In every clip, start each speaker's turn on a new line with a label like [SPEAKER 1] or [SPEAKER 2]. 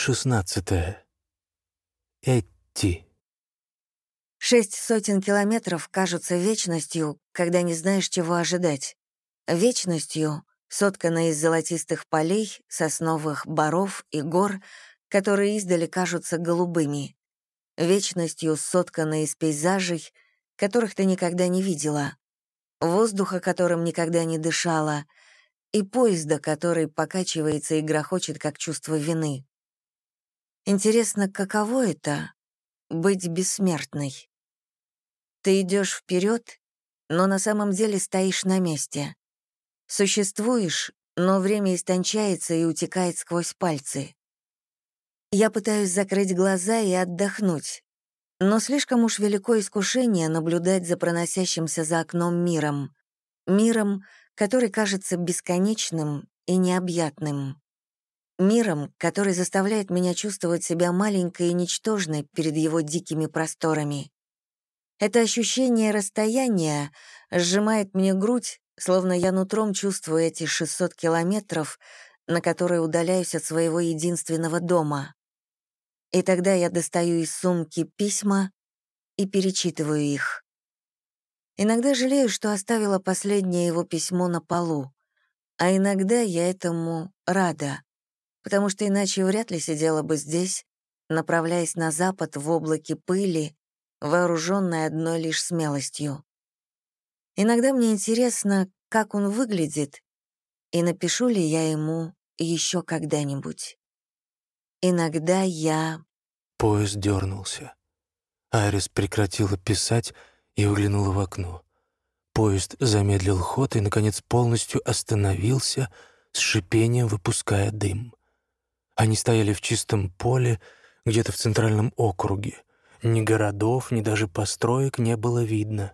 [SPEAKER 1] 16. Этти.
[SPEAKER 2] Шесть сотен километров кажутся вечностью, когда не знаешь, чего ожидать. Вечностью, сотканной из золотистых полей, сосновых боров и гор, которые издали кажутся голубыми. Вечностью, сотканной из пейзажей, которых ты никогда не видела. Воздуха, которым никогда не дышала, и поезда, который покачивается и грохочет, как чувство вины. Интересно, каково это — быть бессмертной? Ты идешь вперед, но на самом деле стоишь на месте. Существуешь, но время истончается и утекает сквозь пальцы. Я пытаюсь закрыть глаза и отдохнуть, но слишком уж велико искушение наблюдать за проносящимся за окном миром. Миром, который кажется бесконечным и необъятным миром, который заставляет меня чувствовать себя маленькой и ничтожной перед его дикими просторами. Это ощущение расстояния сжимает мне грудь, словно я нутром чувствую эти 600 километров, на которые удаляюсь от своего единственного дома. И тогда я достаю из сумки письма и перечитываю их. Иногда жалею, что оставила последнее его письмо на полу, а иногда я этому рада потому что иначе вряд ли сидела бы здесь, направляясь на запад в облаке пыли, вооруженная одной лишь смелостью. Иногда мне интересно, как он выглядит, и напишу ли я ему еще когда-нибудь. Иногда я...
[SPEAKER 1] Поезд дернулся. Айрис прекратила писать и выглянула в окно. Поезд замедлил ход и, наконец, полностью остановился, с шипением выпуская дым. Они стояли в чистом поле, где-то в центральном округе. Ни городов, ни даже построек не было видно.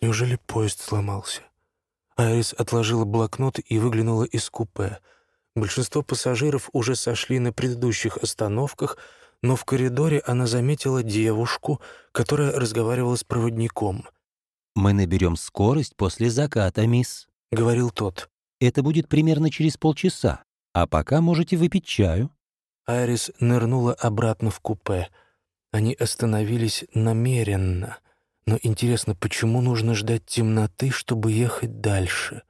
[SPEAKER 1] Неужели поезд сломался? Айрис отложила блокнот и выглянула из купе. Большинство пассажиров уже сошли на предыдущих остановках, но в коридоре она заметила девушку, которая разговаривала с проводником.
[SPEAKER 3] «Мы наберем скорость после заката, мисс», —
[SPEAKER 1] говорил тот.
[SPEAKER 3] «Это будет примерно через полчаса. А пока можете выпить чаю».
[SPEAKER 1] Айрис нырнула обратно в купе. Они остановились намеренно. Но интересно, почему нужно ждать темноты, чтобы ехать дальше?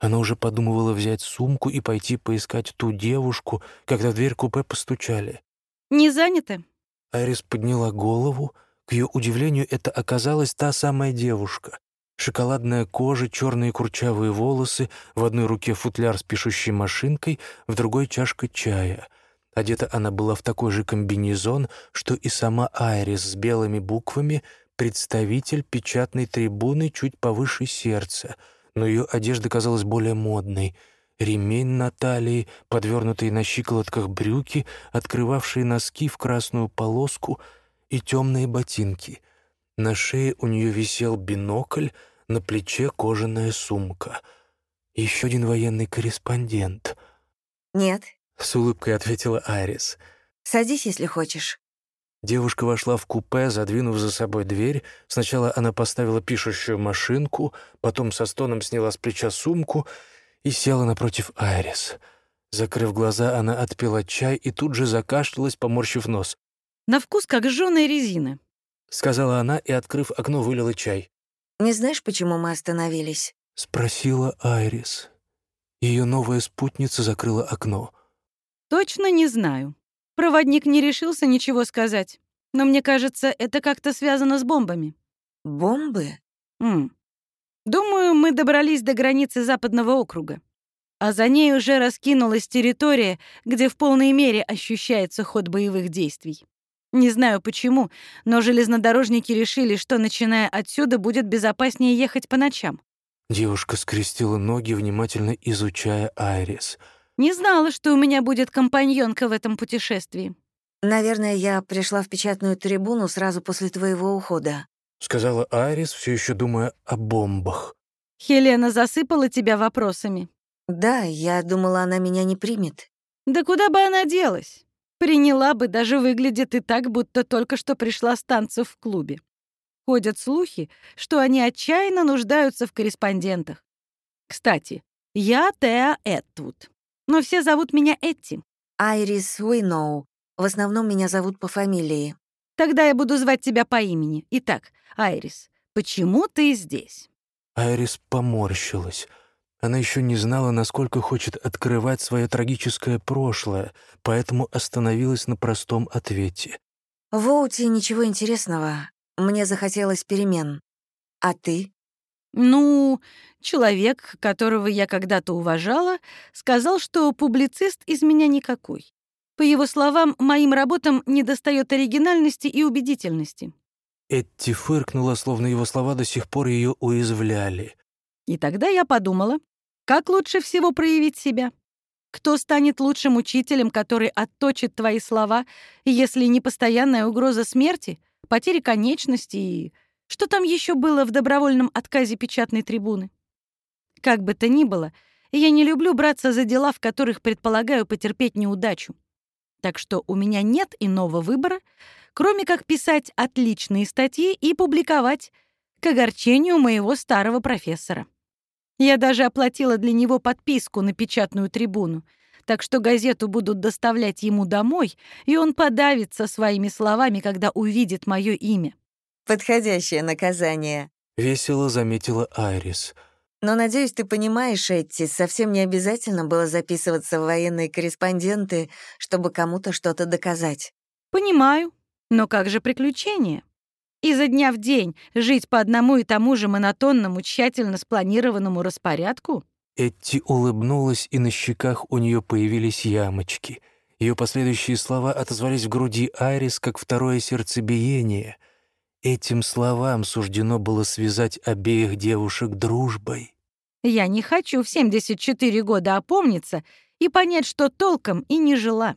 [SPEAKER 1] Она уже подумывала взять сумку и пойти поискать ту девушку, когда в дверь купе постучали.
[SPEAKER 4] «Не заняты?»
[SPEAKER 1] Айрис подняла голову. К ее удивлению, это оказалась та самая девушка. Шоколадная кожа, черные курчавые волосы, в одной руке футляр с пишущей машинкой, в другой чашка чая. Одета она была в такой же комбинезон, что и сама Айрис с белыми буквами «Представитель печатной трибуны чуть повыше сердца», но ее одежда казалась более модной — ремень на талии, подвернутые на щиколотках брюки, открывавшие носки в красную полоску и темные ботинки. На шее у нее висел бинокль, на плече кожаная сумка. Еще один военный корреспондент.
[SPEAKER 2] «Нет», —
[SPEAKER 1] с улыбкой ответила Айрис.
[SPEAKER 2] «Садись, если хочешь».
[SPEAKER 1] Девушка вошла в купе, задвинув за собой дверь. Сначала она поставила пишущую машинку, потом со стоном сняла с плеча сумку и села напротив Айрис. Закрыв глаза, она отпила чай и тут же закашлялась, поморщив нос.
[SPEAKER 4] «На вкус как жжёная резина», —
[SPEAKER 1] сказала она и, открыв окно, вылила чай.
[SPEAKER 2] «Не знаешь, почему мы остановились?»
[SPEAKER 1] — спросила Айрис. Ее новая спутница закрыла окно.
[SPEAKER 4] «Точно не знаю. Проводник не решился ничего сказать. Но мне кажется, это как-то связано с бомбами».
[SPEAKER 2] «Бомбы?»
[SPEAKER 4] М. «Думаю, мы добрались до границы Западного округа. А за ней уже раскинулась территория, где в полной мере ощущается ход боевых действий. Не знаю почему, но железнодорожники решили, что, начиная отсюда, будет безопаснее ехать по ночам.
[SPEAKER 1] Девушка скрестила ноги, внимательно изучая Айрис.
[SPEAKER 4] Не знала, что у меня будет компаньонка в этом путешествии.
[SPEAKER 2] «Наверное, я пришла в печатную трибуну сразу после твоего ухода», —
[SPEAKER 1] сказала Айрис, все еще думая о бомбах.
[SPEAKER 4] «Хелена засыпала тебя вопросами?»
[SPEAKER 2] «Да, я думала, она меня не примет».
[SPEAKER 4] «Да куда бы она делась? Приняла бы, даже выглядит и так, будто только что пришла с танцев в клубе. Ходят слухи, что они отчаянно нуждаются в корреспондентах. Кстати, я Теа Эттвуд, но все зовут меня Этти.
[SPEAKER 2] Айрис Уиноу. В основном меня зовут по фамилии.
[SPEAKER 4] Тогда я буду звать тебя по имени. Итак, Айрис, почему ты здесь?
[SPEAKER 1] Айрис поморщилась. Она еще не знала, насколько хочет открывать свое трагическое прошлое, поэтому остановилась на простом ответе.
[SPEAKER 2] В Оуте ничего интересного. Мне захотелось перемен. А ты?
[SPEAKER 4] Ну, человек, которого я когда-то уважала, сказал, что публицист из меня никакой. По его словам, моим работам недостает оригинальности и убедительности.
[SPEAKER 1] Этти фыркнула, словно его слова до сих пор ее уязвляли.
[SPEAKER 4] И тогда я подумала, как лучше всего проявить себя? Кто станет лучшим учителем, который отточит твои слова, если не постоянная угроза смерти, потери конечности и... Что там еще было в добровольном отказе печатной трибуны? Как бы то ни было, я не люблю браться за дела, в которых предполагаю потерпеть неудачу. Так что у меня нет иного выбора, кроме как писать отличные статьи и публиковать, к огорчению моего старого профессора. Я даже оплатила для него подписку на печатную трибуну, так что газету будут доставлять ему домой, и он подавится своими словами, когда увидит мое имя.
[SPEAKER 2] Подходящее наказание.
[SPEAKER 1] Весело заметила Айрис.
[SPEAKER 2] Но, надеюсь, ты понимаешь, Этти, совсем не обязательно было записываться в военные корреспонденты, чтобы кому-то что-то доказать.
[SPEAKER 4] Понимаю, но как же приключения? Изо дня в день жить по одному и тому же монотонному, тщательно спланированному распорядку?
[SPEAKER 1] Этти улыбнулась, и на щеках у нее появились ямочки. Ее последующие слова отозвались в груди Айрис, как второе сердцебиение. Этим словам суждено было связать обеих девушек дружбой.
[SPEAKER 4] Я не хочу в 74 года опомниться и понять, что толком и не жила.